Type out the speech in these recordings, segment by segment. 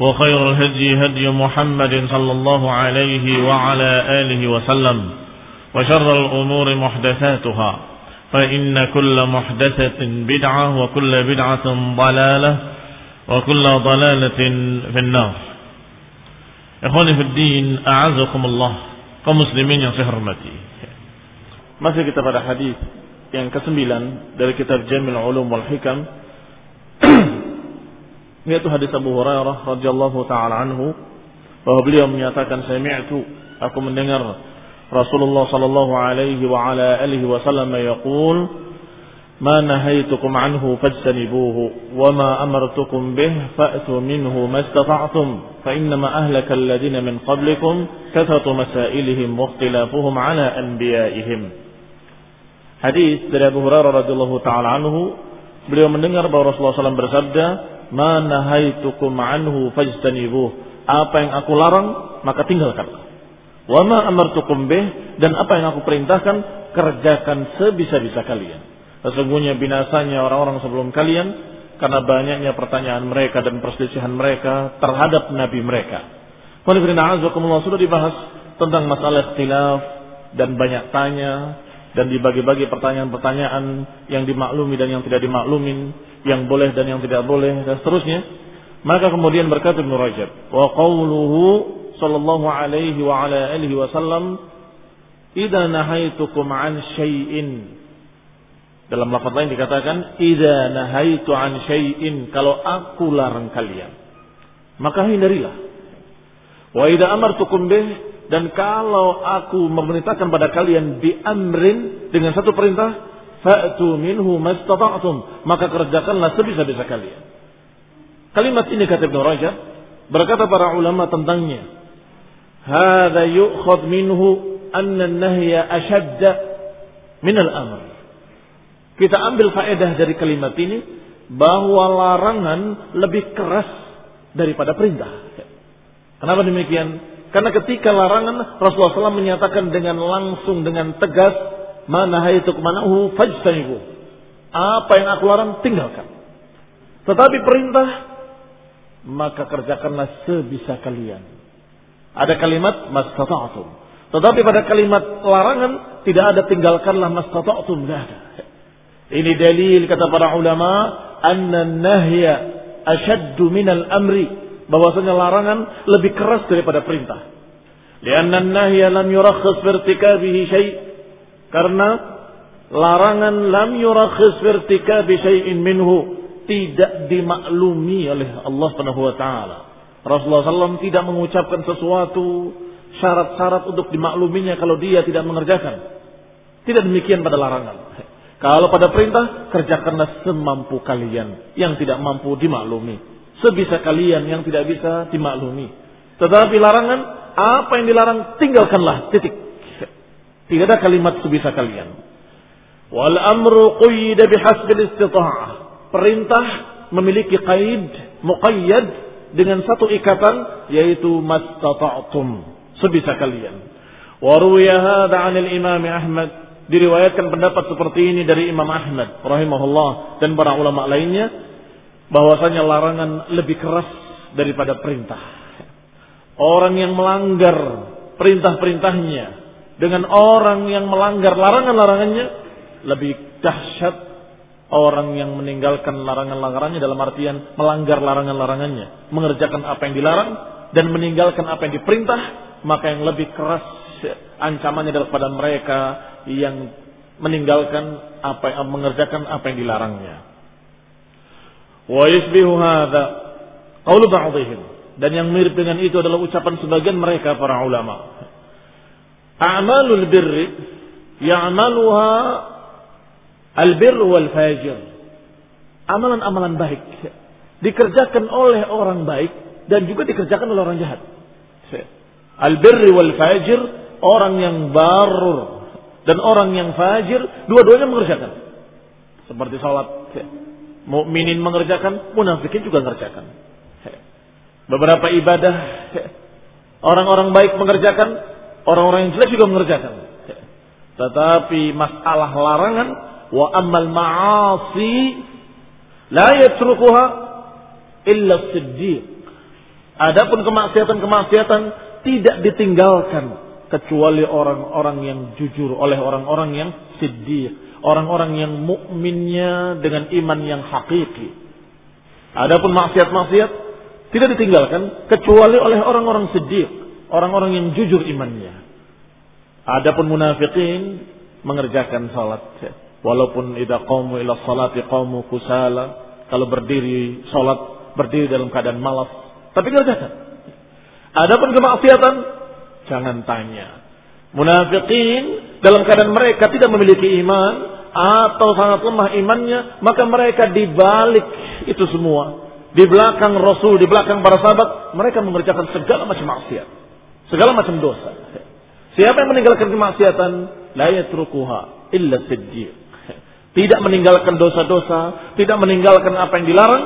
وخير الهدي هدي محمد صلى الله عليه وعلى آله وسلم وشر الأمور محدثاتها فإن كل محدثة بدعة وكل بدعة ضلالة وكل ضلالة في النار إخواني في الدين أعزكم الله muslimin yang saya hormati. Masih kita pada hadis yang kesembilan dari kitab Jamil Ulum wal Hikam yaitu hadis Abu Hurairah radhiyallahu taala anhu bahwa beliau menyatakan sami'tu aku mendengar Rasulullah sallallahu alaihi wa ala alihi wasallam yaqul ما نهيتكم عنه فاجتنبوه وما أمرتكم به فأتوا منه ما استطعتم فإنما أهلك الذين من قبلكم كثرة مسائلهم واختلافهم على أنبيائهم Hadis dari Abu Hurairah radhiyallahu taala anhu, beliau mendengar bahwa Rasulullah SAW bersabda, "Ma nahaitukum anhu fajtanibuh." Apa yang aku larang, maka tinggalkanlah. Wa ma amartukum bih dan apa yang aku perintahkan, kerjakan sebisa-bisa kalian. Sesungguhnya binasanya orang-orang sebelum kalian karena banyaknya pertanyaan mereka dan perselisihan mereka terhadap nabi mereka. sudah dibahas tentang masalah ikhtilaf dan banyak tanya dan dibagi-bagi pertanyaan-pertanyaan yang dimaklumi dan yang tidak dimaklumin, yang boleh dan yang tidak boleh dan seterusnya. Maka kemudian berkata Ibnu Rajab, wa qawluhu sallallahu alaihi wa ala alihi wasallam, "Idza nahaitukum an syai'in dalam lafaz lain dikatakan, "Idza nahaitu an syai'in," kalau aku larang kalian, maka hindarilah. Wa idza amartukum bih dan kalau aku memerintahkan pada kalian bi amrin dengan satu perintah, fa'tu minhu mastata'tum, maka kerjakanlah sebisa-bisa kalian. Kalimat ini kata Ibnu Rajab berkata para ulama tentangnya. Hadza yu'khadh minhu anna an-nahya ashadda min al-amr. Kita ambil faedah dari kalimat ini bahwa larangan lebih keras daripada perintah. Kenapa demikian? Karena ketika larangan Rasulullah SAW menyatakan dengan langsung dengan tegas mana hayatu kemanahu fajtanibu. Apa yang aku larang tinggalkan. Tetapi perintah maka kerjakanlah sebisa kalian. Ada kalimat mastata'tum. Tetapi pada kalimat larangan tidak ada tinggalkanlah mastata'tum. Tidak ada. Ini dalil kata para ulama anna nahya ashaddu minal amri bahwasanya larangan lebih keras daripada perintah. Lianna nahya lam yurakhis fi irtikabihi syai' karena larangan lam yurakhis fi irtikabi syai'in minhu tidak dimaklumi oleh Allah Subhanahu wa taala. Rasulullah SAW tidak mengucapkan sesuatu syarat-syarat untuk dimakluminya kalau dia tidak mengerjakan. Tidak demikian pada larangan. Kalau pada perintah, kerjakanlah semampu kalian. Yang tidak mampu dimaklumi. Sebisa kalian yang tidak bisa dimaklumi. Tetapi larangan, apa yang dilarang, tinggalkanlah. Titik. Tidak ada kalimat sebisa kalian. Wal amru quyida bihasbil istita'ah. Perintah memiliki qaid, muqayyad dengan satu ikatan yaitu mastata'tum. sebisa kalian. Wa ruwiya hadza 'anil Imam Ahmad diriwayatkan pendapat seperti ini dari Imam Ahmad rahimahullah dan para ulama lainnya bahwasanya larangan lebih keras daripada perintah. Orang yang melanggar perintah-perintahnya dengan orang yang melanggar larangan-larangannya lebih dahsyat orang yang meninggalkan larangan-larangannya dalam artian melanggar larangan-larangannya, mengerjakan apa yang dilarang dan meninggalkan apa yang diperintah, maka yang lebih keras ancamannya daripada mereka yang meninggalkan apa yang mengerjakan apa yang dilarangnya. Wa yusbihu hadza qaulu ba'dihim dan yang mirip dengan itu adalah ucapan sebagian mereka para ulama. A'malul birri ya'maluha albir wal fajir. Amalan-amalan baik dikerjakan oleh orang baik dan juga dikerjakan oleh orang jahat. Albirri wal fajir orang yang barur dan orang yang fajir dua-duanya mengerjakan. Seperti salat. Mukminin mengerjakan, munafikin juga mengerjakan. Beberapa ibadah orang-orang baik mengerjakan, orang-orang yang jelek juga mengerjakan. Tetapi masalah larangan wa ammal ma'asi la yatrukuha illa siddiq. Adapun kemaksiatan-kemaksiatan tidak ditinggalkan kecuali orang-orang yang jujur oleh orang-orang yang siddiq, orang-orang yang mukminnya dengan iman yang hakiki. Adapun maksiat-maksiat tidak ditinggalkan kecuali oleh orang-orang siddiq, orang-orang yang jujur imannya. Adapun munafikin mengerjakan salat walaupun idza qamu ila salati qamu kusala kalau berdiri salat berdiri dalam keadaan malas tapi kerjakan. Adapun kemaksiatan Jangan tanya. Munafikin dalam keadaan mereka tidak memiliki iman atau sangat lemah imannya, maka mereka dibalik itu semua. Di belakang Rasul, di belakang para sahabat, mereka mengerjakan segala macam maksiat Segala macam dosa. Siapa yang meninggalkan kemaksiatan, la yatrukuha illa siddiq. Tidak meninggalkan dosa-dosa, tidak meninggalkan apa yang dilarang,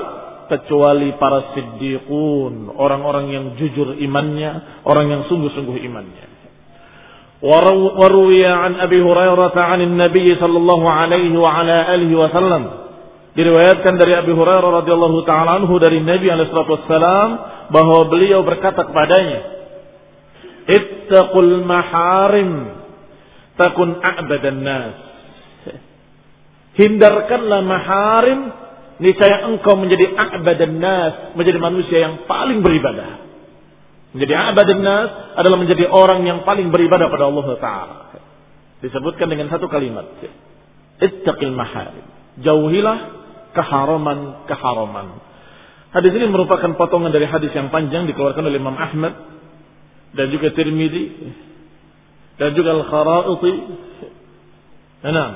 kecuali para siddiqun, orang-orang yang jujur imannya, orang yang sungguh-sungguh imannya. وروي عن أبي هريرة عن النبي صلى الله عليه وعلى آله وسلم diriwayatkan dari Abi Hurairah radhiyallahu taala anhu dari Nabi alaihi wasallam bahwa beliau berkata kepadanya Ittaqul maharim takun a'badan nas Hindarkanlah maharim niscaya engkau menjadi a'badan nas, menjadi manusia yang paling beribadah. Menjadi a'badan nas adalah menjadi orang yang paling beribadah pada Allah Taala. Disebutkan dengan satu kalimat. Ittaqil maharim. Jauhilah keharaman-keharaman. Hadis ini merupakan potongan dari hadis yang panjang dikeluarkan oleh Imam Ahmad dan juga Tirmidzi dan juga Al-Khara'iti. Nah,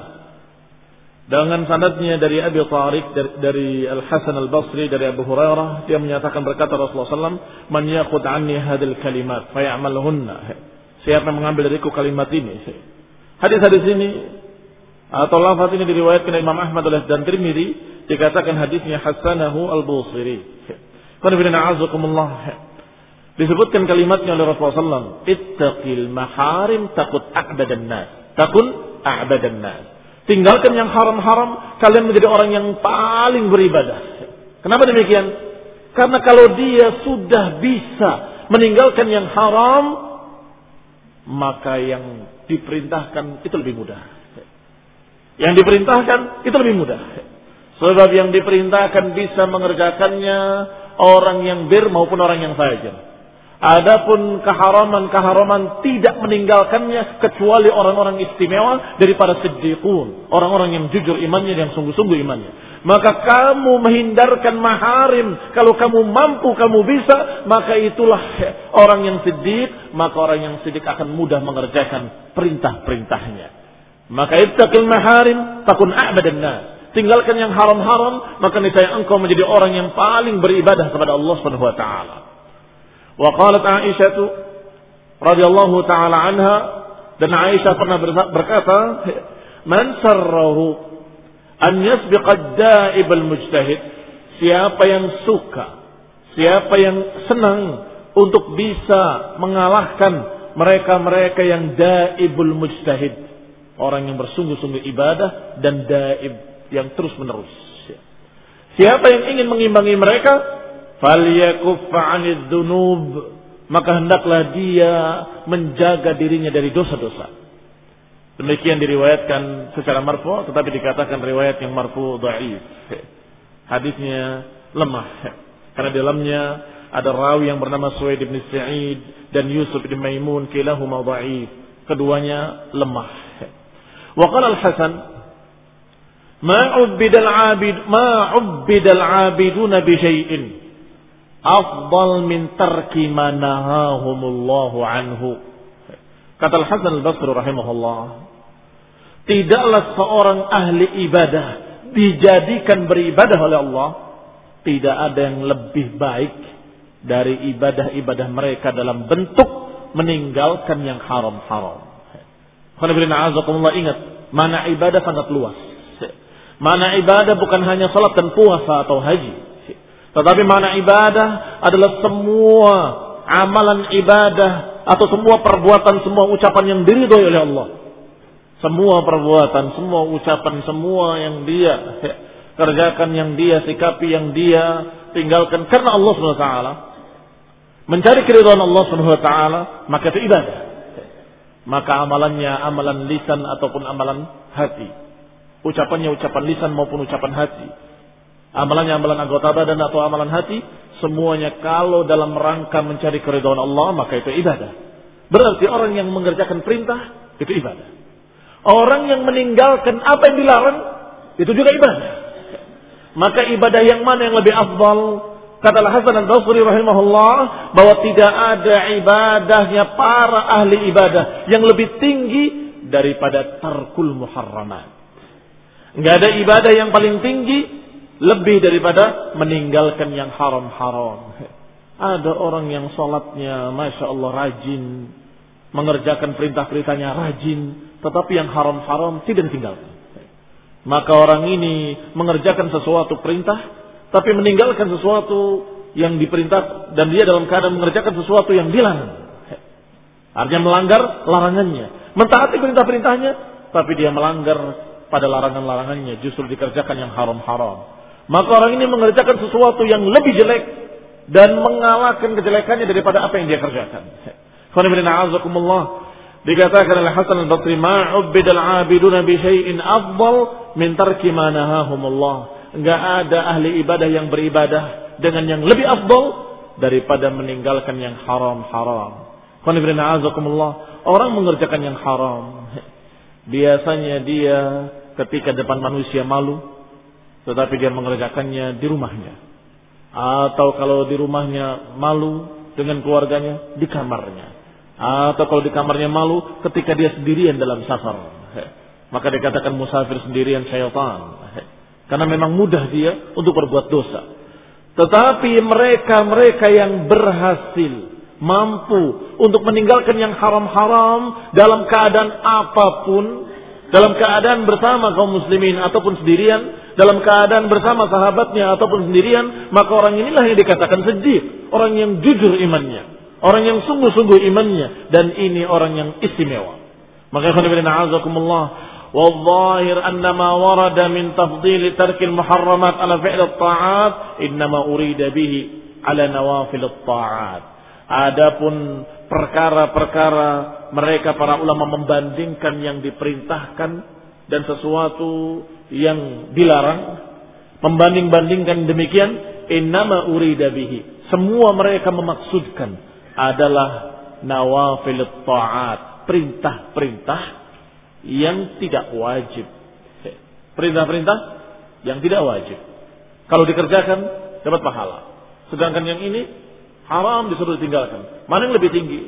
dengan sanadnya dari Abi Tariq dari, Al Hasan Al Basri dari Abu Hurairah dia menyatakan berkata Rasulullah SAW man yakhud anni hadil kalimat fayamalhunna. Siapa mengambil dariku kalimat ini? Hadis-hadis ini atau lafaz ini diriwayatkan oleh Imam Ahmad dan Tirmidzi dikatakan hadisnya hasanahu Al Busiri disebutkan kalimatnya oleh Rasulullah SAW ittaqil maharim takut a'badan nas takun a'badan nas Tinggalkan yang haram-haram, kalian menjadi orang yang paling beribadah. Kenapa demikian? Karena kalau dia sudah bisa meninggalkan yang haram, maka yang diperintahkan itu lebih mudah. Yang diperintahkan itu lebih mudah. Sebab yang diperintahkan bisa mengerjakannya orang yang bir maupun orang yang fajir. Adapun keharaman-keharaman tidak meninggalkannya kecuali orang-orang istimewa daripada siddiqun. Orang-orang yang jujur imannya, yang sungguh-sungguh imannya. Maka kamu menghindarkan maharim. Kalau kamu mampu, kamu bisa. Maka itulah orang yang siddiq. Maka orang yang siddiq akan mudah mengerjakan perintah-perintahnya. Maka ittaqil maharim takun a'badan. Tinggalkan yang haram-haram, maka niscaya engkau menjadi orang yang paling beribadah kepada Allah Subhanahu wa taala. Wa qalat Aisyah radhiyallahu taala anha dan Aisyah pernah berkata, "Man sarrahu an yasbiq ad-da'ib al-mujtahid." Siapa yang suka, siapa yang senang untuk bisa mengalahkan mereka-mereka yang daibul mujtahid, orang yang bersungguh-sungguh ibadah dan daib yang terus-menerus. Siapa yang ingin mengimbangi mereka, falyakuffa 'anid dzunub, maka hendaklah dia menjaga dirinya dari dosa-dosa. Demikian diriwayatkan secara marfu, tetapi dikatakan riwayat yang marfu dhaif. Hadisnya lemah karena dalamnya ada rawi yang bernama Suwaid bin Sa'id dan Yusuf bin Maimun kilahuma dhaif. Keduanya lemah. Wa qala Al-Hasan ma ubbidal 'abid ma ubbidal 'abiduna bi syai'in afdal min tarki ma nahahumullahu anhu. Kata Al-Hasan Al-Basri rahimahullah, tidaklah seorang ahli ibadah dijadikan beribadah oleh Allah, tidak ada yang lebih baik dari ibadah-ibadah mereka dalam bentuk meninggalkan yang haram-haram. Ingat, mana ibadah sangat luas. Mana ibadah bukan hanya salat dan puasa atau haji. Tetapi mana ibadah adalah semua amalan ibadah atau semua perbuatan, semua ucapan yang diridhoi oleh Allah. Semua perbuatan, semua ucapan, semua yang dia kerjakan, yang dia sikapi, yang dia tinggalkan karena Allah SWT mencari keridhaan Allah Subhanahu wa maka itu ibadah. Maka amalannya amalan lisan ataupun amalan hati. Ucapannya ucapan lisan maupun ucapan hati. Amalannya amalan anggota badan atau amalan hati, semuanya kalau dalam rangka mencari keridhaan Allah, maka itu ibadah. Berarti orang yang mengerjakan perintah itu ibadah. Orang yang meninggalkan apa yang dilarang itu juga ibadah. Maka ibadah yang mana yang lebih afdal? Kata Hasan al-Basri rahimahullah bahwa tidak ada ibadahnya para ahli ibadah yang lebih tinggi daripada tarkul muharramat. Enggak ada ibadah yang paling tinggi lebih daripada meninggalkan yang haram-haram. Ada orang yang sholatnya Masya Allah rajin. Mengerjakan perintah-perintahnya rajin. Tetapi yang haram-haram tidak ditinggalkan. Maka orang ini mengerjakan sesuatu perintah tapi meninggalkan sesuatu yang diperintah dan dia dalam keadaan mengerjakan sesuatu yang dilarang. Artinya melanggar larangannya. Mentaati perintah-perintahnya, tapi dia melanggar pada larangan-larangannya. Justru dikerjakan yang haram-haram. Maka orang ini mengerjakan sesuatu yang lebih jelek dan mengalahkan kejelekannya daripada apa yang dia kerjakan. Dikatakan oleh Hasan al-Basri, "Ma'ubbidal 'abiduna bi syai'in afdal min tarki ma nahahumullah." Enggak ada ahli ibadah yang beribadah dengan yang lebih afdol daripada meninggalkan yang haram-haram. Orang mengerjakan yang haram. Biasanya dia ketika depan manusia malu. Tetapi dia mengerjakannya di rumahnya. Atau kalau di rumahnya malu dengan keluarganya di kamarnya. Atau kalau di kamarnya malu ketika dia sendirian dalam safar. Maka dikatakan musafir sendirian syaitan. Karena memang mudah dia untuk berbuat dosa. Tetapi mereka-mereka yang berhasil mampu untuk meninggalkan yang haram-haram dalam keadaan apa pun, dalam keadaan bersama kaum muslimin ataupun sendirian, dalam keadaan bersama sahabatnya ataupun sendirian, maka orang inilah yang dikatakan sedih, orang yang jujur imannya, orang yang sungguh-sungguh imannya dan ini orang yang istimewa. Maka Allah والظاهر أن ما ورد من تفضيل ترك المحرمات على فعل الطاعات إنما أريد به على نوافل الطاعات Adapun perkara-perkara mereka para ulama membandingkan yang diperintahkan dan sesuatu yang dilarang membanding-bandingkan demikian innama urida bihi semua mereka memaksudkan adalah nawafil taat perintah-perintah yang tidak wajib. Perintah-perintah yang tidak wajib. Kalau dikerjakan dapat pahala. Sedangkan yang ini haram disuruh ditinggalkan. Mana yang lebih tinggi?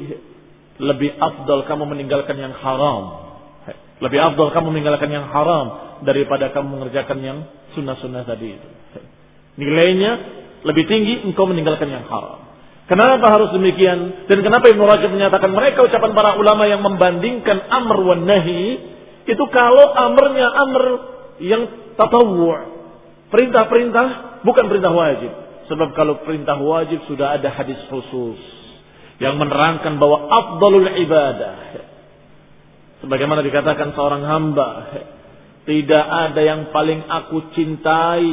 Lebih afdal kamu meninggalkan yang haram. Lebih afdal kamu meninggalkan yang haram daripada kamu mengerjakan yang sunnah-sunnah tadi itu. Nilainya lebih tinggi engkau meninggalkan yang haram. Kenapa harus demikian? Dan kenapa Ibnu Rajab menyatakan mereka ucapan para ulama yang membandingkan amr wan nahi itu kalau amrnya amr yang tatawwu. Perintah-perintah bukan perintah wajib. Sebab kalau perintah wajib sudah ada hadis khusus yang menerangkan bahwa afdalul ibadah. Sebagaimana dikatakan seorang hamba tidak ada yang paling aku cintai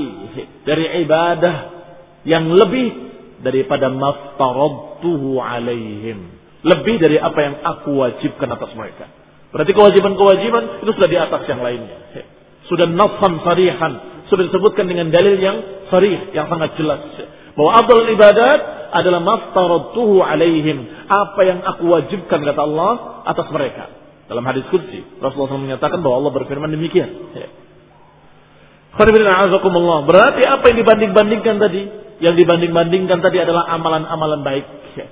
dari ibadah yang lebih daripada maftaradtuhu alaihim. Lebih dari apa yang aku wajibkan atas mereka. Berarti kewajiban-kewajiban itu sudah di atas yang lainnya. Sudah nafam sarihan sudah disebutkan dengan dalil yang sarih yang sangat jelas bahwa afdalul ibadat adalah maftaradtuhu alaihim. Apa yang aku wajibkan kata Allah atas mereka. Dalam hadis kudsi Rasulullah SAW menyatakan bahwa Allah berfirman demikian. Ya. Berarti apa yang dibanding-bandingkan tadi? Yang dibanding-bandingkan tadi adalah amalan-amalan baik. Ya.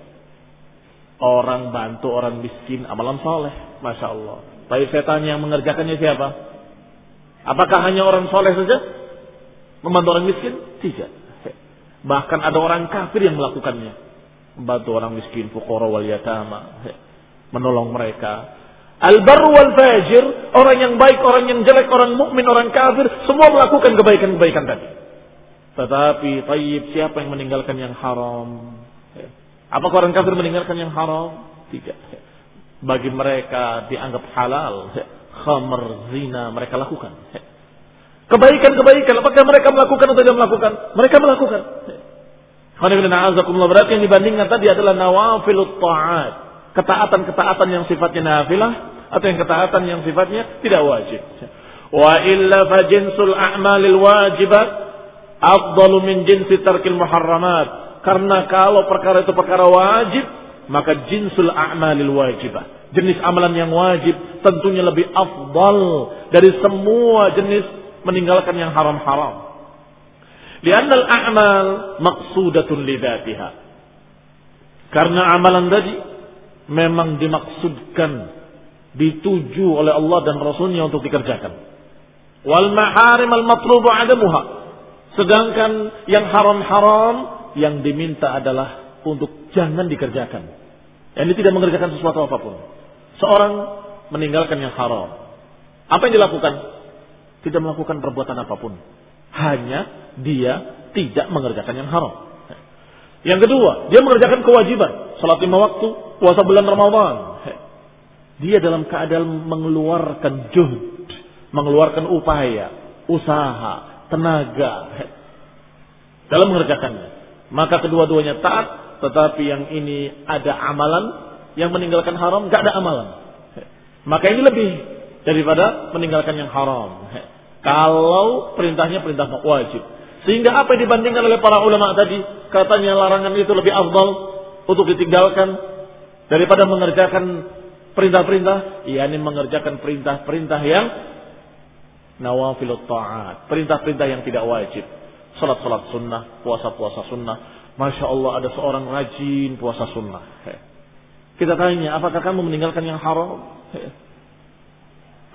Orang bantu orang miskin, amalan soleh. Masya Allah. Tapi setan yang mengerjakannya siapa? Apakah hanya orang soleh saja? Membantu orang miskin? Tidak. Bahkan ada orang kafir yang melakukannya. Membantu orang miskin, fukara wal yatama. Menolong mereka. Al-barru wal fajir, orang yang baik, orang yang jelek, orang mukmin, orang kafir, semua melakukan kebaikan-kebaikan tadi. Tetapi tayyib siapa yang meninggalkan yang haram? Apakah orang kafir meninggalkan yang haram? Tidak. Bagi mereka dianggap halal. Khamr, zina, mereka lakukan. Kebaikan-kebaikan, apakah mereka melakukan atau tidak melakukan? Mereka melakukan. Berarti yang dibandingkan tadi adalah nawafilut ta'at. Ketaatan-ketaatan yang sifatnya nafilah atau yang ketaatan yang sifatnya tidak wajib. Wa illa fa jinsul a'malil wajibat afdalu min jinsi tarkil muharramat. Karena kalau perkara itu perkara wajib, maka jinsul a'malil wajibat. Jenis amalan yang wajib tentunya lebih afdal dari semua jenis meninggalkan yang haram-haram. Liannal a'mal maqsudatun lidatiha. Karena amalan tadi memang dimaksudkan dituju oleh Allah dan Rasulnya untuk dikerjakan. Wal maharim al matlubu adamuha. Sedangkan yang haram-haram yang diminta adalah untuk jangan dikerjakan. Ini tidak mengerjakan sesuatu apa pun. Seorang meninggalkan yang haram. Apa yang dilakukan? Tidak melakukan perbuatan apa pun. Hanya dia tidak mengerjakan yang haram. Yang kedua, dia mengerjakan kewajiban. Salat lima waktu, puasa bulan Ramadan. Dia dalam keadaan mengeluarkan juhud. Mengeluarkan upaya, usaha, tenaga. Dalam mengerjakannya. Maka kedua-duanya taat. Tetapi yang ini ada amalan. Yang meninggalkan haram, gak ada amalan. Maka ini lebih daripada meninggalkan yang haram. Kalau perintahnya perintah wajib. Sehingga apa yang dibandingkan oleh para ulama tadi, katanya larangan itu lebih afdal untuk ditinggalkan daripada mengerjakan perintah-perintah, yakni mengerjakan perintah-perintah yang nawafilut ta'at, perintah-perintah yang tidak wajib. Salat-salat sunnah, puasa-puasa sunnah. Masya Allah ada seorang rajin puasa sunnah. Kita tanya, apakah kamu meninggalkan yang haram?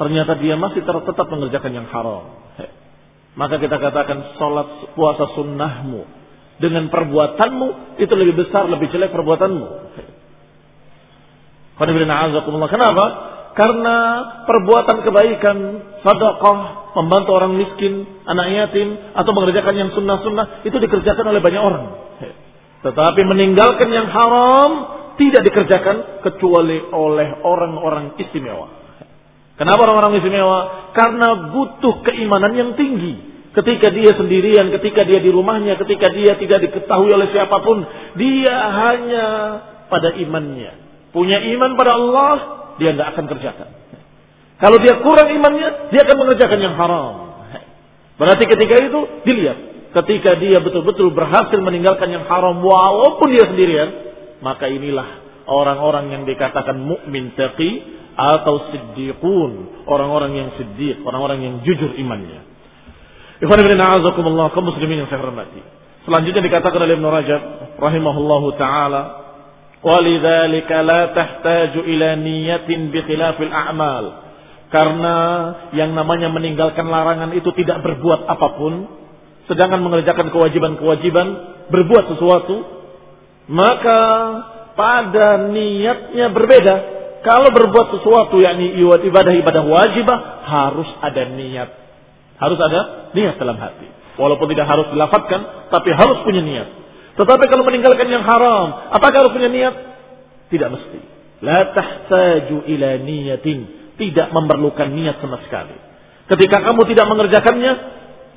Ternyata dia masih tetap mengerjakan yang haram. Maka kita katakan sholat puasa sunnahmu dengan perbuatanmu itu lebih besar, lebih jelek perbuatanmu. Kenapa? Karena perbuatan kebaikan, sadaqah, membantu orang miskin, anak yatim, atau mengerjakan yang sunnah-sunnah, itu dikerjakan oleh banyak orang. Tetapi meninggalkan yang haram, tidak dikerjakan kecuali oleh orang-orang istimewa. Kenapa orang-orang istimewa? Karena butuh keimanan yang tinggi. Ketika dia sendirian, ketika dia di rumahnya, ketika dia tidak diketahui oleh siapa pun, dia hanya pada imannya. Punya iman pada Allah, dia nggak akan kerjakan. Kalau dia kurang imannya, dia akan mengerjakan yang haram. Berarti ketika itu dilihat, ketika dia betul-betul berhasil meninggalkan yang haram walaupun dia sendirian, maka inilah orang-orang yang dikatakan mukmin taqi atau siddiqun, orang-orang yang siddiq, orang-orang yang jujur imannya. Ikhwan ibn a'azakumullah, kaum muslimin yang saya hormati. Selanjutnya dikatakan oleh Ibn Rajab rahimahullahu taala, "Walidzalika la tahtaju ila niyatin bi khilafil a'mal." Karena yang namanya meninggalkan larangan itu tidak berbuat apa pun, sedangkan mengerjakan kewajiban-kewajiban, berbuat sesuatu, maka pada niatnya berbeda kalau berbuat sesuatu yakni ibadah-ibadah wajibah harus ada niat. Harus ada niat dalam hati. Walaupun tidak harus dilafatkan, tapi harus punya niat. Tetapi kalau meninggalkan yang haram, apakah harus punya niat? Tidak mesti. La tahtaju ila niyatin. Tidak memerlukan niat sama sekali. Ketika kamu tidak mengerjakannya,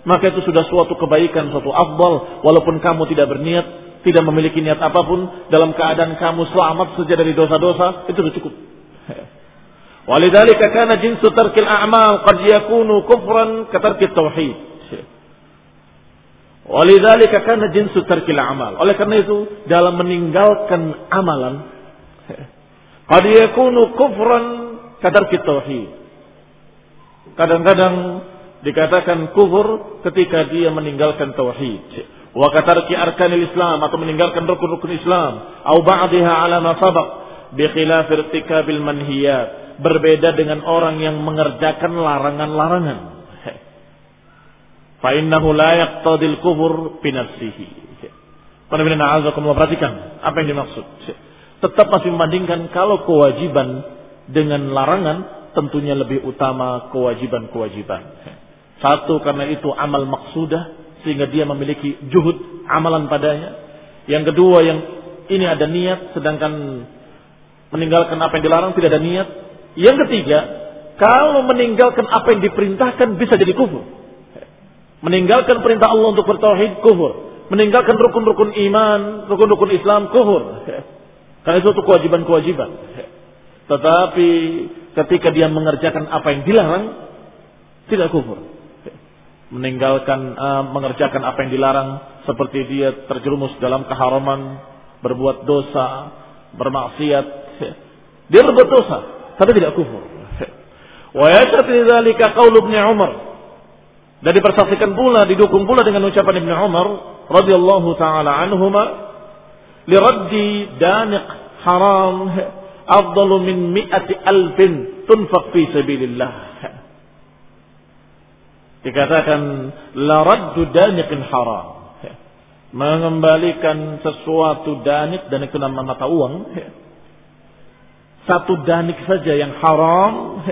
maka itu sudah suatu kebaikan, suatu afdal. Walaupun kamu tidak berniat, tidak memiliki niat apa pun, dalam keadaan kamu selamat saja dari dosa-dosa, itu sudah cukup. Walidhalika kana jinsu tarkil a'mal qad yakunu kufran katarkit tauhid. Walidhalika kana jinsu tarkil a'mal. Oleh karena itu, dalam meninggalkan amalan, qad yakunu kufran katarkit tauhid. Kadang-kadang dikatakan kufur ketika dia meninggalkan tauhid. Wa katarki arkanil Islam atau meninggalkan rukun-rukun Islam, au ba'daha ala ma sabaq bi khilaf irtikabil manhiyat berbeda dengan orang yang mengerjakan larangan-larangan. Fa innahu la yaqtadil kufur bi nafsihi. perhatikan apa yang dimaksud. Tetap masih membandingkan kalau kewajiban dengan larangan tentunya lebih utama kewajiban-kewajiban. Satu karena itu amal maksudah sehingga dia memiliki juhud amalan padanya. Yang kedua yang ini ada niat sedangkan meninggalkan apa yang dilarang tidak ada niat yang ketiga, kalau meninggalkan apa yang diperintahkan bisa jadi kufur. Meninggalkan perintah Allah untuk bertauhid kufur. Meninggalkan rukun-rukun iman, rukun-rukun Islam kufur. Karena itu kewajiban-kewajiban. Tetapi ketika dia mengerjakan apa yang dilarang, tidak kufur. Meninggalkan, uh, mengerjakan apa yang dilarang, seperti dia terjerumus dalam keharaman, berbuat dosa, bermaksiat. Dia berbuat dosa, tapi tidak kufur. Wa yashhadu dzalika qaul Ibnu Umar. Dan dipersaksikan pula didukung pula dengan ucapan Ibnu Umar radhiyallahu taala anhuma liraddi daniq haram afdalu min mi'ati alfin tunfaq fi sabilillah. Dikatakan la raddu daniqin haram. Mengembalikan sesuatu danik dan itu nama mata uang satu danik saja yang haram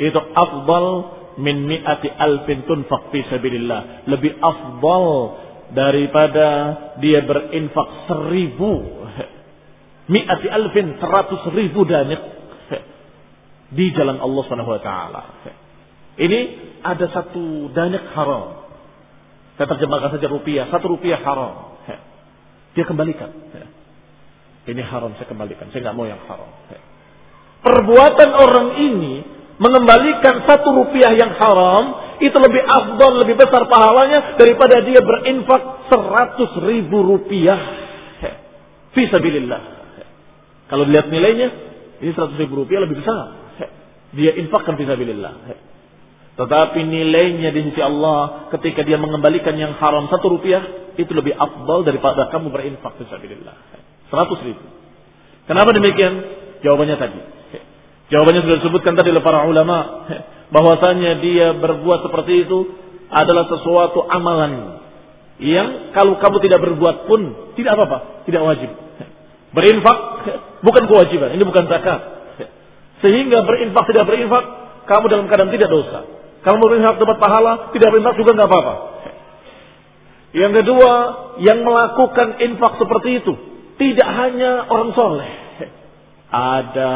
itu afdal min mi'ati alfin tunfaq fi sabilillah. Lebih afdal daripada dia berinfak seribu mi'ati alfin seratus ribu danik di jalan Allah Subhanahu wa taala. Ini ada satu danik haram. Saya terjemahkan saja rupiah, satu rupiah haram. Dia kembalikan. Ini haram saya kembalikan. Saya nggak mau yang haram. Perbuatan orang ini mengembalikan satu rupiah yang haram itu lebih afdol, lebih besar pahalanya daripada dia berinfak seratus ribu rupiah. Fisabilillah. Kalau dilihat nilainya, ini seratus ribu rupiah lebih besar. Dia infakkan fisabilillah. Tetapi nilainya di sisi Allah ketika dia mengembalikan yang haram satu rupiah itu lebih afdal daripada kamu berinfak fisabilillah. Seratus ribu. Kenapa demikian? Jawabannya tadi. Jawabannya sudah disebutkan tadi oleh para ulama. Bahwasanya dia berbuat seperti itu adalah sesuatu amalan. Yang kalau kamu tidak berbuat pun tidak apa-apa. Tidak wajib. Berinfak bukan kewajiban. Ini bukan zakat. Sehingga berinfak tidak berinfak, kamu dalam keadaan tidak dosa. Kalau berinfak dapat pahala, tidak berinfak juga nggak apa-apa. Yang kedua, yang melakukan infak seperti itu, tidak hanya orang soleh. Ada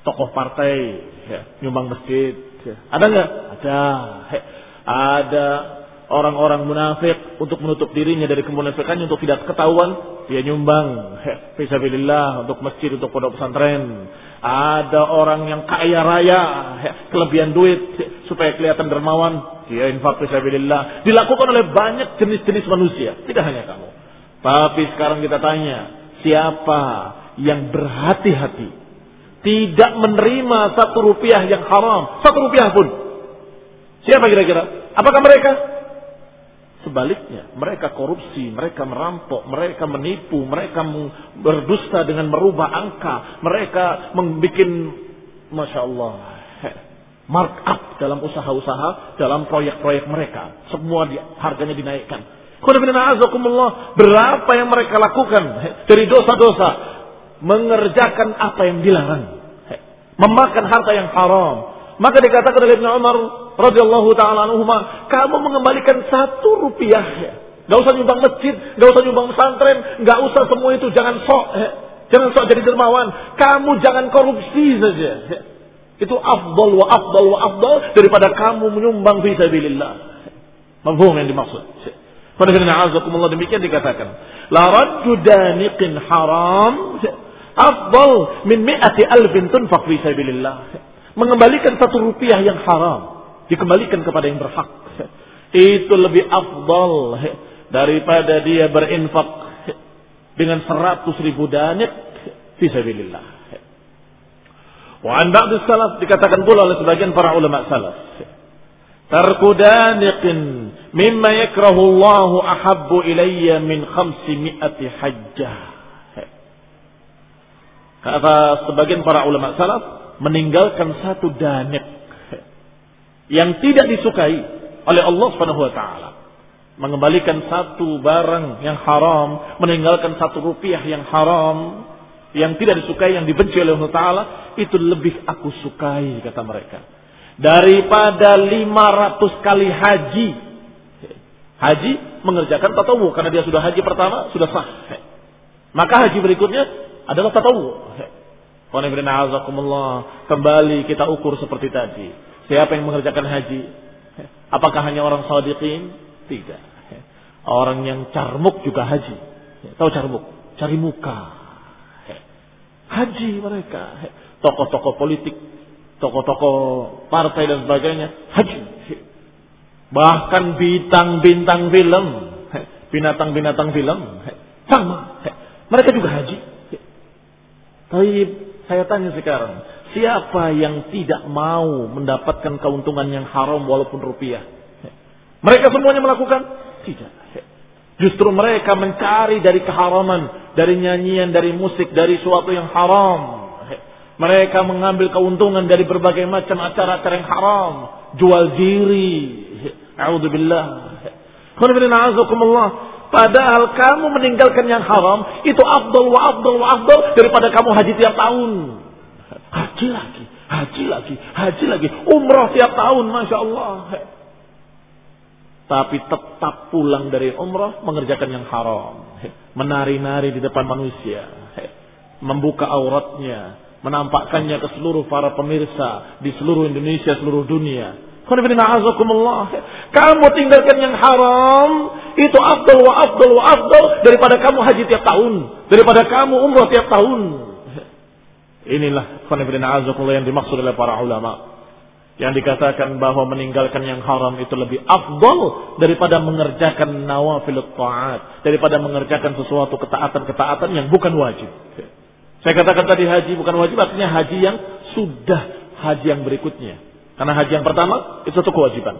tokoh partai, nyumbang masjid. Ada nggak? Ada. Ada orang-orang munafik untuk menutup dirinya dari kemunafikannya untuk tidak ketahuan dia nyumbang fisabilillah untuk masjid untuk pondok pesantren ada orang yang kaya raya kelebihan duit supaya kelihatan dermawan dia infak fisabilillah dilakukan oleh banyak jenis-jenis manusia tidak hanya kamu tapi sekarang kita tanya, siapa yang berhati-hati tidak menerima satu rupiah yang haram, satu rupiah pun? Siapa kira-kira? Apakah mereka? Sebaliknya, mereka korupsi, mereka merampok, mereka menipu, mereka berdusta dengan merubah angka, mereka membuat, masya Allah, markup dalam usaha-usaha, dalam proyek-proyek mereka. Semua di, harganya dinaikkan. Berapa yang mereka lakukan dari dosa-dosa. Mengerjakan apa yang dilarang. Memakan harta yang haram. Maka dikatakan oleh Ibn Umar radhiyallahu taala anhuma, kamu mengembalikan satu rupiah. Gak usah nyumbang masjid, gak usah nyumbang pesantren, gak usah semua itu, jangan sok. Jangan sok jadi dermawan. Kamu jangan korupsi saja. Itu afdal wa afdal wa afdal daripada kamu menyumbang fi sabilillah. Mafhum yang dimaksud. Pada azakumullah demikian dikatakan. La raddu daniqin haram afdal min mi'ati alfin tunfaq fi sabilillah. Mengembalikan satu rupiah yang haram. Dikembalikan kepada yang berhak. Itu lebih afdal daripada dia berinfak dengan seratus ribu danik fisabilillah. Wa an ba'd salaf dikatakan pula oleh sebagian para ulama salaf. Tarku daniqin mimma yakrahu Allah ahabbu ilayya min khamsi mi'ati hajjah. Kata sebagian para ulama salaf meninggalkan satu danik yang tidak disukai oleh Allah Subhanahu wa taala mengembalikan satu barang yang haram, meninggalkan satu rupiah yang haram, yang tidak disukai, yang dibenci oleh Allah Ta'ala, itu lebih aku sukai, kata mereka. Daripada 500 kali haji. Haji mengerjakan tatawu, karena dia sudah haji pertama, sudah sah. Maka haji berikutnya adalah tatawu. Kembali kita ukur seperti tadi. Siapa yang mengerjakan haji? Apakah hanya orang sadiqin? Tidak. Orang yang carmuk juga haji. Tahu carmuk? Cari muka. Haji mereka. Tokoh-tokoh politik, tokoh-tokoh partai dan sebagainya. Haji. Bahkan bintang-bintang film. Binatang-binatang film. Sama. Mereka juga haji. Tapi saya tanya sekarang. Siapa yang tidak mau mendapatkan keuntungan yang haram walaupun rupiah? Mereka semuanya melakukan? Tidak. Justru mereka mencari dari keharaman, dari nyanyian, dari musik, dari suatu yang haram. Mereka mengambil keuntungan dari berbagai macam acara-acara yang haram. Jual diri. A'udzubillah. Padahal kamu meninggalkan yang haram, itu abdul wa abdul wa abdul daripada kamu haji tiap tahun. Haji lagi, haji lagi, haji lagi. Umrah tiap tahun, Masya Allah tapi tetap pulang dari umrah mengerjakan yang haram. Menari-nari di depan manusia. Membuka auratnya. Menampakkannya ke seluruh para pemirsa di seluruh Indonesia, seluruh dunia. Kamu tinggalkan yang haram itu abdul wa abdul wa abdul daripada kamu haji tiap tahun, daripada kamu umrah tiap tahun. Inilah yang dimaksud oleh para ulama yang dikatakan bahwa meninggalkan yang haram itu lebih afdol daripada mengerjakan nawafil ta'at, daripada mengerjakan sesuatu ketaatan-ketaatan yang bukan wajib. Saya katakan tadi haji bukan wajib artinya haji yang sudah haji yang berikutnya. Karena haji yang pertama itu satu kewajiban.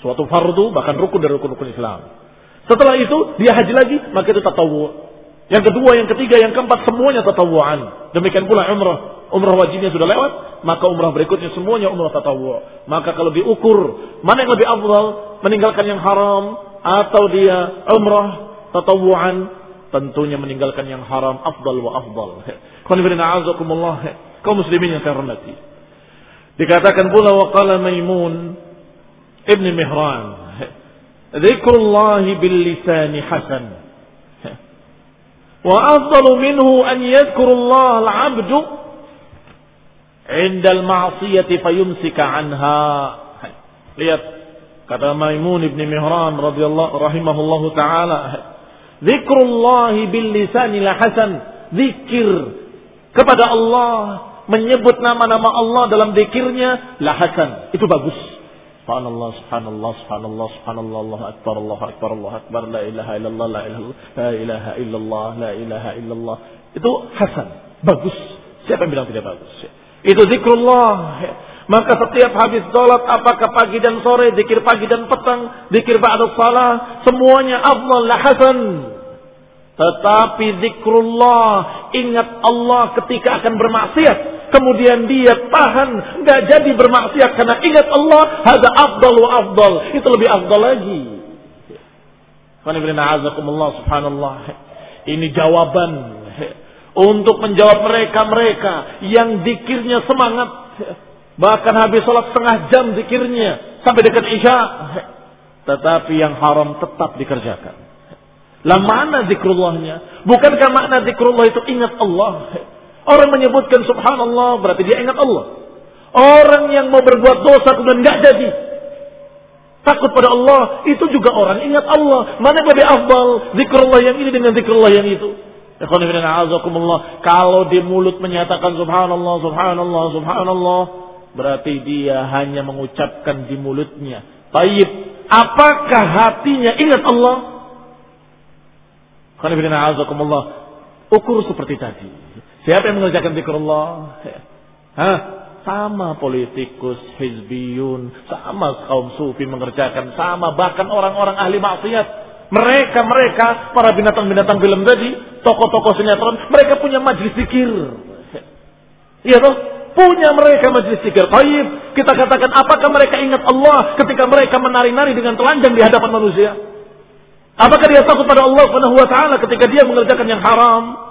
Suatu fardu bahkan rukun dari rukun-rukun Islam. Setelah itu dia haji lagi maka itu tatawu. Yang kedua, yang ketiga, yang keempat semuanya tatawuan. Demikian pula umrah. Umrah wajibnya sudah lewat, maka umrah berikutnya semuanya umrah tatawu. Maka kalau diukur mana yang lebih afdal, meninggalkan yang haram atau dia umrah tatawuan, tentunya meninggalkan yang haram afdal wa afdal. Kaum muslimin yang saya hormati. Dikatakan pula waqala Maimun Ibn Mihran. Zikrullahi bil lisani hasan. وأفضل منه أن يذكر الله العبد عند المعصية فيمسك عنها lihat kata Maimun ibn Mihran radhiyallahu rahimahullahu taala zikrullah bil lisani hasan zikir kepada Allah menyebut nama-nama Allah dalam zikirnya la hasan itu bagus Subhanallah, subhanallah, subhanallah, subhanallah, Allah akbar, Allah akbar, Allah akbar, la ilaha illallah, la ilaha, la ilaha illallah, la ilaha illallah. Itu hasan, bagus. Siapa yang bilang tidak bagus? Itu zikrullah. Maka setiap habis sholat, apakah pagi dan sore, zikir pagi dan petang, zikir ba'da salah, semuanya afdal la hasan. Tetapi zikrullah, ingat Allah ketika akan bermaksiat kemudian dia tahan nggak jadi bermaksiat karena ingat Allah ada afdal wa afdal. Itu lebih afdal lagi. Subhanallah. Ini jawaban untuk menjawab mereka-mereka yang dikirnya semangat. Bahkan habis sholat setengah jam dikirnya sampai dekat isya. Tetapi yang haram tetap dikerjakan. Lah mana zikrullahnya? Bukankah makna zikrullah itu ingat Allah? Orang menyebutkan subhanallah berarti dia ingat Allah. Orang yang mau berbuat dosa kemudian nggak jadi. Takut pada Allah, itu juga orang ingat Allah. Mana lebih afdal? Zikrullah yang ini dengan zikrullah yang itu. Kalau di mulut menyatakan subhanallah, subhanallah, subhanallah. Berarti dia hanya mengucapkan di mulutnya. Taib. Apakah hatinya ingat Allah? Ukur seperti tadi. Siapa yang mengerjakan zikrullah? Hah? Sama politikus, hizbiyun, sama kaum sufi mengerjakan, sama bahkan orang-orang ahli maksiat. Mereka, mereka, para binatang-binatang film tadi, tokoh-tokoh sinetron, mereka punya majlis zikir. Iya toh? Punya mereka majlis zikir. Taib, kita katakan apakah mereka ingat Allah ketika mereka menari-nari dengan telanjang di hadapan manusia? Apakah dia takut pada Allah taala ketika dia mengerjakan yang haram?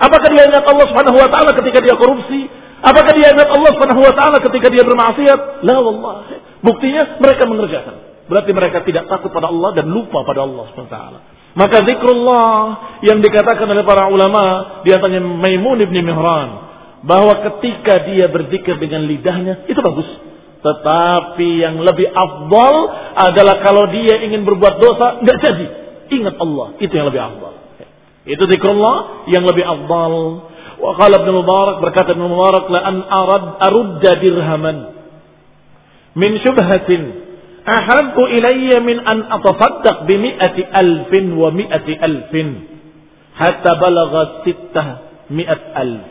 Apakah dia ingat Allah Subhanahu wa taala ketika dia korupsi? Apakah dia ingat Allah Subhanahu wa taala ketika dia bermaksiat? La wallah. Buktinya mereka mengerjakan. Berarti mereka tidak takut pada Allah dan lupa pada Allah Subhanahu wa taala. Maka zikrullah yang dikatakan oleh para ulama di antaranya Maimun ibn Mihran bahwa ketika dia berzikir dengan lidahnya itu bagus. Tetapi yang lebih afdal adalah kalau dia ingin berbuat dosa nggak jadi. Ingat Allah, itu yang lebih afdal. Itu zikrullah yang lebih afdal. Wa qala Ibn Mubarak berkata Ibn Mubarak la an arad arudda dirhaman min syubhatin ahabbu ilayya min an atasaddaq bi mi'ati alfin wa mi'ati alfin hatta balagha sittah mi'at alf.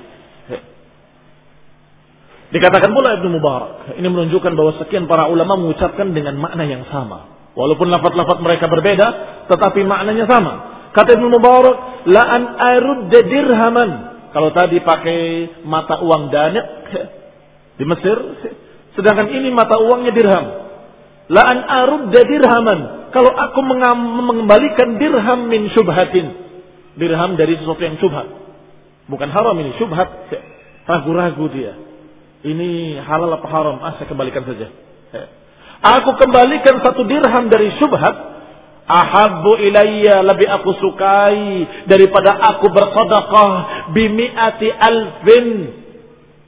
Dikatakan pula Ibn Mubarak. Ini menunjukkan bahwa sekian para ulama mengucapkan dengan makna yang sama. Walaupun lafaz-lafaz mereka berbeda, tetapi maknanya sama. Kata Ibn Mubarak, la an arudda dirhaman kalau tadi pakai mata uang danik di Mesir, sedangkan ini mata uangnya dirham. La an arudda dirhaman. Kalau aku mengembalikan dirham min syubhatin. Dirham dari sesuatu yang syubhat. Bukan haram ini, syubhat. Ragu-ragu dia. Ini halal apa haram? Ah, saya kembalikan saja. Aku kembalikan satu dirham dari syubhat Ahabbu ilayya lebih aku sukai daripada aku bersedekah bimiati alfin.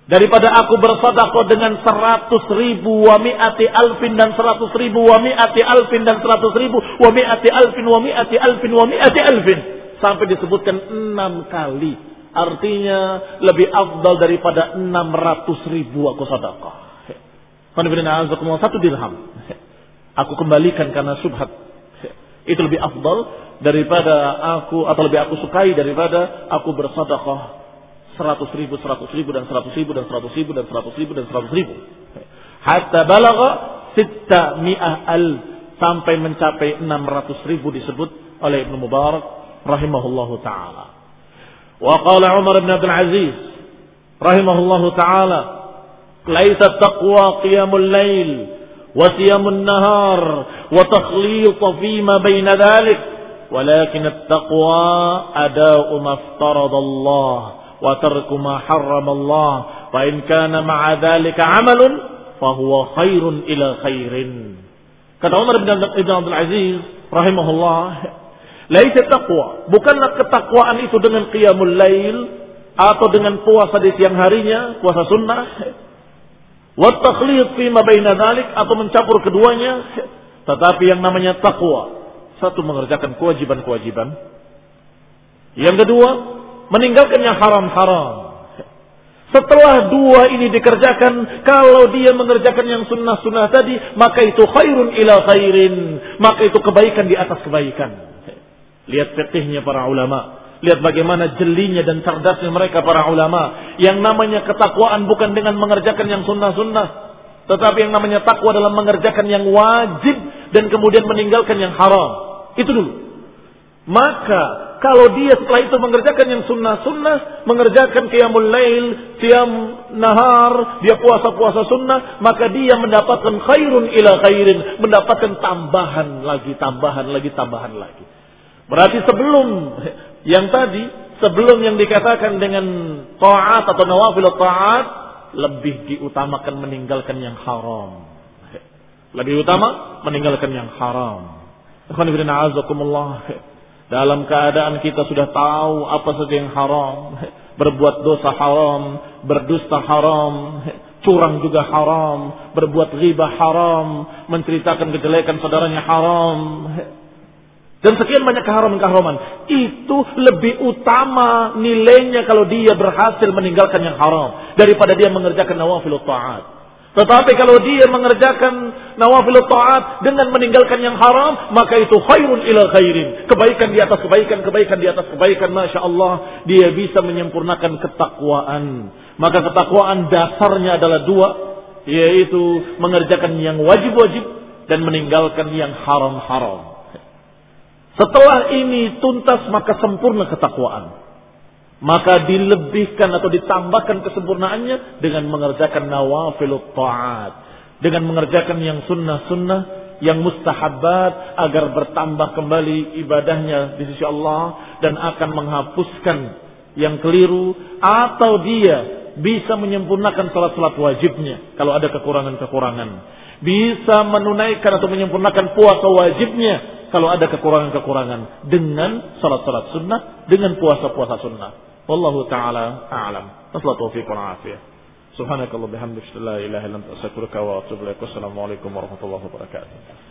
Daripada aku bersedekah dengan seratus ribu wa mi'ati alfin dan seratus ribu wa mi'ati alfin dan seratus ribu wa mi'ati alfin wa mi'ati alfin wa mi'ati alfin. Sampai disebutkan enam kali. Artinya lebih afdal daripada enam ratus ribu aku sedekah. Satu dirham. Aku kembalikan karena subhat itu lebih afdal daripada aku atau lebih aku sukai daripada aku bersedekah seratus ribu, seratus ribu dan seratus ribu dan seratus ribu dan seratus ribu dan seratus ribu. Hatta sitta mi'ah al sampai mencapai enam ratus ribu disebut oleh Ibnu Mubarak rahimahullahu taala. Wa qala Umar bin Abdul Aziz rahimahullahu taala, "Laisa taqwa qiyamul lail وصيام النهار وتخليط فيما بين ذلك ولكن التقوى أداء ما افترض الله وترك ما حرم الله فإن كان مع ذلك عمل فهو خير إلى خير kata Umar bin Abdul Aziz rahimahullah laisa taqwa bukanlah ketakwaan itu dengan qiyamul lail atau dengan puasa di siang harinya puasa sunnah Fima baina dalik atau mencampur keduanya. Tetapi yang namanya takwa. Satu mengerjakan kewajiban-kewajiban. Yang kedua, meninggalkan yang haram-haram. Setelah dua ini dikerjakan, kalau dia mengerjakan yang sunnah-sunnah tadi, maka itu khairun ila khairin. Maka itu kebaikan di atas kebaikan. Lihat fikihnya para ulama. Lihat bagaimana jelinya dan cerdasnya mereka para ulama. Yang namanya ketakwaan bukan dengan mengerjakan yang sunnah-sunnah. Tetapi yang namanya takwa dalam mengerjakan yang wajib dan kemudian meninggalkan yang haram. Itu dulu. Maka kalau dia setelah itu mengerjakan yang sunnah-sunnah, mengerjakan qiyamul lail, siam nahar, dia puasa-puasa sunnah, maka dia mendapatkan khairun ila khairin, mendapatkan tambahan lagi, tambahan lagi, tambahan lagi. Berarti sebelum yang tadi sebelum yang dikatakan dengan taat atau nawafil taat lebih diutamakan meninggalkan yang haram. Lebih utama meninggalkan yang haram. Dalam keadaan kita sudah tahu apa saja yang haram. Berbuat dosa haram. Berdusta haram. Curang juga haram. Berbuat riba haram. Menceritakan kejelekan saudaranya haram. Dan sekian banyak keharaman-keharaman. Itu lebih utama nilainya kalau dia berhasil meninggalkan yang haram. Daripada dia mengerjakan nawafil ta'at. Tetapi kalau dia mengerjakan nawafil taat dengan meninggalkan yang haram, maka itu khairun ila khairin. Kebaikan di atas kebaikan, kebaikan di atas kebaikan. Masya Allah, dia bisa menyempurnakan ketakwaan. Maka ketakwaan dasarnya adalah dua, yaitu mengerjakan yang wajib-wajib dan meninggalkan yang haram-haram. Setelah ini tuntas maka sempurna ketakwaan. Maka dilebihkan atau ditambahkan kesempurnaannya dengan mengerjakan nawafil ta'at. Dengan mengerjakan yang sunnah-sunnah yang mustahabat agar bertambah kembali ibadahnya di sisi Allah dan akan menghapuskan yang keliru atau dia bisa menyempurnakan salat-salat wajibnya kalau ada kekurangan-kekurangan. Bisa menunaikan atau menyempurnakan puasa wajibnya kalau ada kekurangan-kekurangan dengan salat-salat sunnah, dengan puasa-puasa sunnah. Wallahu taala a'lam. Wassalamualaikum warahmatullahi Subhanakallah bihamdika la ilaha illa anta astaghfiruka wa atubu ilaik. Wassalamualaikum warahmatullahi wabarakatuh.